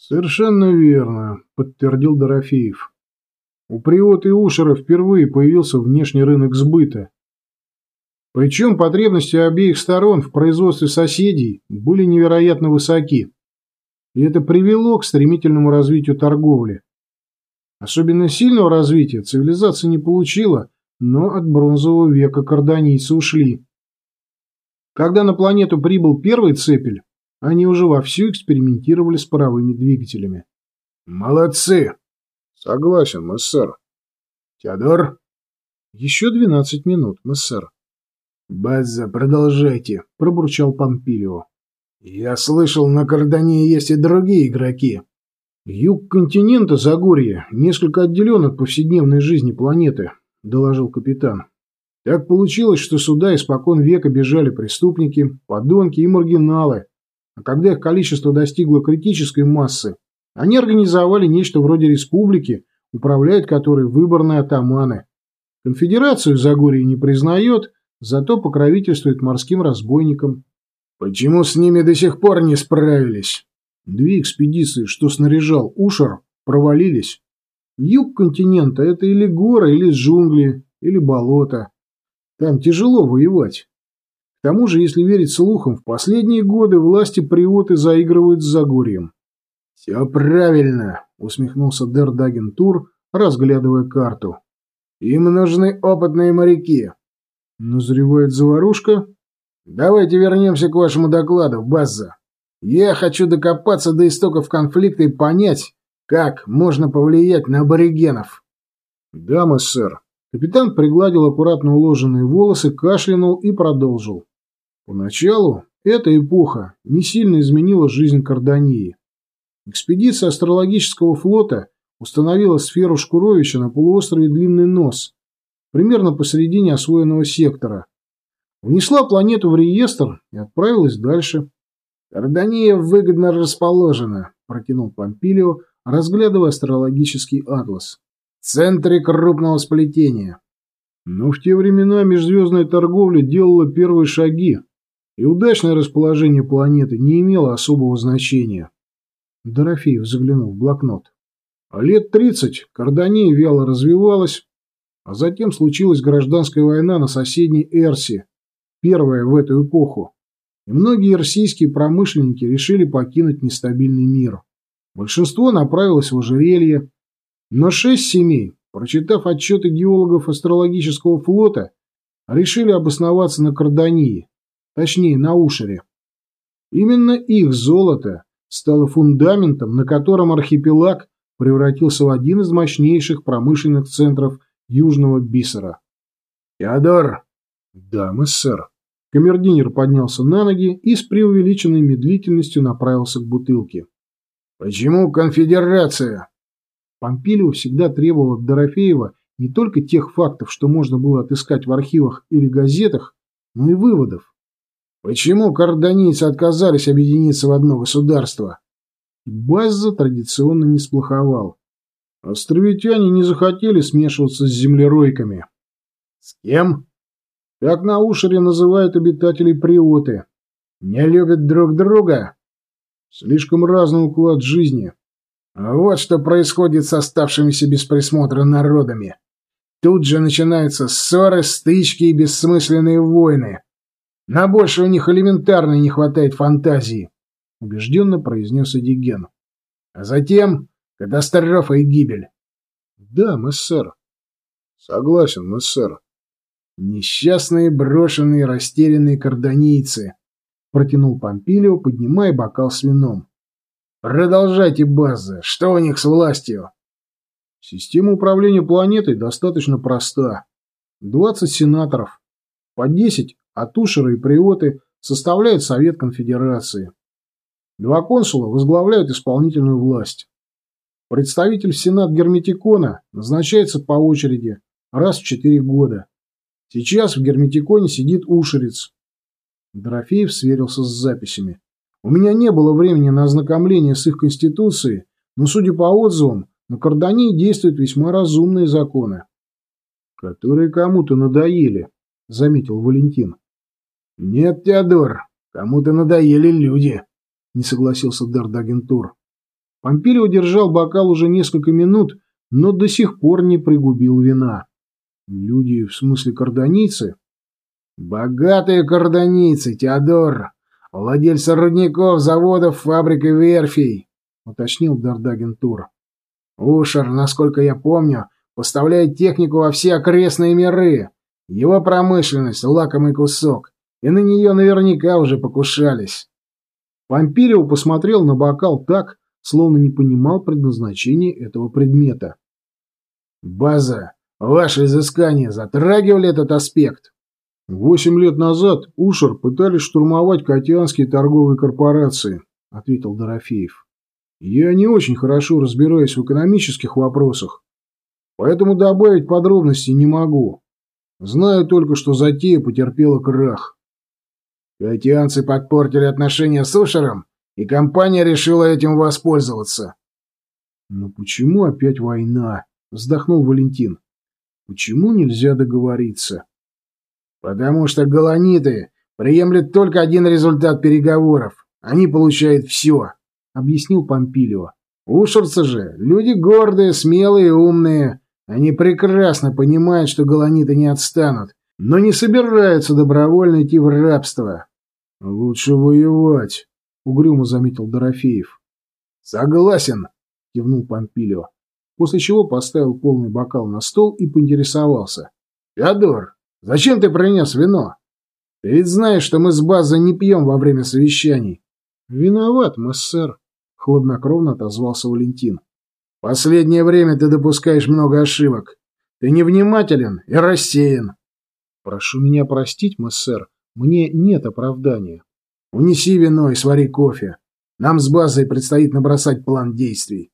Совершенно верно, подтвердил Дорофеев. У Приота и Ушера впервые появился внешний рынок сбыта. Причем потребности обеих сторон в производстве соседей были невероятно высоки. И это привело к стремительному развитию торговли. Особенно сильного развития цивилизация не получила, но от бронзового века карданийцы ушли. Когда на планету прибыл первый цепель, они уже вовсю экспериментировали с паровыми двигателями. «Молодцы!» «Согласен, мессер». «Теодор?» «Еще двенадцать минут, мессер». «База, продолжайте», — пробурчал Помпилио. «Я слышал, на Кардане есть и другие игроки». «Юг континента Загорье несколько отделен от повседневной жизни планеты», — доложил капитан. «Так получилось, что сюда испокон века бежали преступники, подонки и маргиналы, а когда их количество достигло критической массы, они организовали нечто вроде республики, управляют которой выборные атаманы. Конфедерацию Загорье не признает, зато покровительствует морским разбойникам. Почему с ними до сих пор не справились? Две экспедиции, что снаряжал Ушер, провалились. Юг континента – это или горы, или джунгли, или болото. Там тяжело воевать. К тому же, если верить слухам, в последние годы власти Приоты заигрывают с Загорьем. «Все правильно», — усмехнулся Дердагентур, разглядывая карту. «Им нужны опытные моряки». «Назревает заварушка?» «Давайте вернемся к вашему докладу, База. Я хочу докопаться до истоков конфликта и понять, как можно повлиять на аборигенов». «Да, сэр». Капитан пригладил аккуратно уложенные волосы, кашлянул и продолжил. Поначалу эта эпоха не сильно изменила жизнь Кардании. Экспедиция астрологического флота установила сферу Шкуровича на полуострове Длинный Нос, примерно посередине освоенного сектора. Внесла планету в реестр и отправилась дальше. «Кардания выгодно расположена», – протянул Помпилио, разглядывая астрологический атлас. «В центре крупного сплетения». Но в те времена межзвездная торговля делала первые шаги, и удачное расположение планеты не имело особого значения. Дорофеев заглянул в блокнот. А лет тридцать Кардания вяло развивалась, а затем случилась гражданская война на соседней Эрсе, первая в эту эпоху, и многие эрсийские промышленники решили покинуть нестабильный мир. Большинство направилось в ожерелье, но шесть семей, прочитав отчеты геологов астрологического флота, решили обосноваться на Кардании, точнее на Ушере. Именно их золото стало фундаментом, на котором архипелаг превратился в один из мощнейших промышленных центров Южного Бисера. «Теодор!» «Да, сэр». Камердинер поднялся на ноги и с преувеличенной медлительностью направился к бутылке. «Почему конфедерация?» Помпилио всегда требовал от Дорофеева не только тех фактов, что можно было отыскать в архивах или газетах, но и выводов. Почему карданийцы отказались объединиться в одно государство? База традиционно не сплоховал. Островитяне не захотели смешиваться с землеройками. С кем? Так на Ушере называют обитателей Приоты. Не любят друг друга? Слишком разный уклад жизни. А вот что происходит с оставшимися без присмотра народами. Тут же начинаются ссоры, стычки и бессмысленные войны. На больше у них элементарно не хватает фантазии, — убежденно произнес Эдиген. А затем катастрофа и гибель. — Да, мессер. — Согласен, мессер. — Несчастные, брошенные, растерянные карданийцы, — протянул Помпилио, поднимая бокал с вином. — Продолжайте, базы. Что у них с властью? Система управления планетой достаточно проста. Двадцать сенаторов, по десять а Тушеры и Приоты составляют Совет Конфедерации. Два консула возглавляют исполнительную власть. Представитель в Сенат Герметикона назначается по очереди раз в четыре года. Сейчас в Герметиконе сидит Ушерец. Дорофеев сверился с записями. У меня не было времени на ознакомление с их конституцией, но, судя по отзывам, на Кардании действуют весьма разумные законы. Которые кому-то надоели, заметил Валентин. «Нет, Теодор, кому-то надоели люди», — не согласился Дардагентур. Помпилио держал бокал уже несколько минут, но до сих пор не пригубил вина. Люди, в смысле кардонийцы? Богатые кардонийцы, Теодор. Владельцы рудников, заводов, фабрик и верфей, уточнил Дардаген Тур. Ушер, насколько я помню, поставляет технику во все окрестные миры. Его промышленность — лакомый кусок, и на нее наверняка уже покушались. Помпилио посмотрел на бокал так, словно не понимал предназначения этого предмета. «База, ваши изыскания затрагивали этот аспект?» «Восемь лет назад Ушер пытались штурмовать Катянские торговые корпорации», — ответил Дорофеев. «Я не очень хорошо разбираюсь в экономических вопросах, поэтому добавить подробностей не могу. Знаю только, что затея потерпела крах». «Катянцы подпортили отношения с Ушером?» и компания решила этим воспользоваться. «Но почему опять война?» — вздохнул Валентин. «Почему нельзя договориться?» «Потому что галаниты приемлют только один результат переговоров. Они получают все», — объяснил Помпилио. «Ушерцы же — люди гордые, смелые и умные. Они прекрасно понимают, что галаниты не отстанут, но не собираются добровольно идти в рабство». «Лучше воевать», — угрюмо заметил Дорофеев. «Согласен», — кивнул Помпилио, после чего поставил полный бокал на стол и поинтересовался. «Феодор, зачем ты принес вино? Ты ведь знаешь, что мы с базой не пьем во время совещаний». «Виноват, мессер», — хладнокровно отозвался Валентин. «Последнее время ты допускаешь много ошибок. Ты невнимателен и рассеян». «Прошу меня простить, мессер, мне нет оправдания». Унеси вино и свари кофе. Нам с базой предстоит набросать план действий.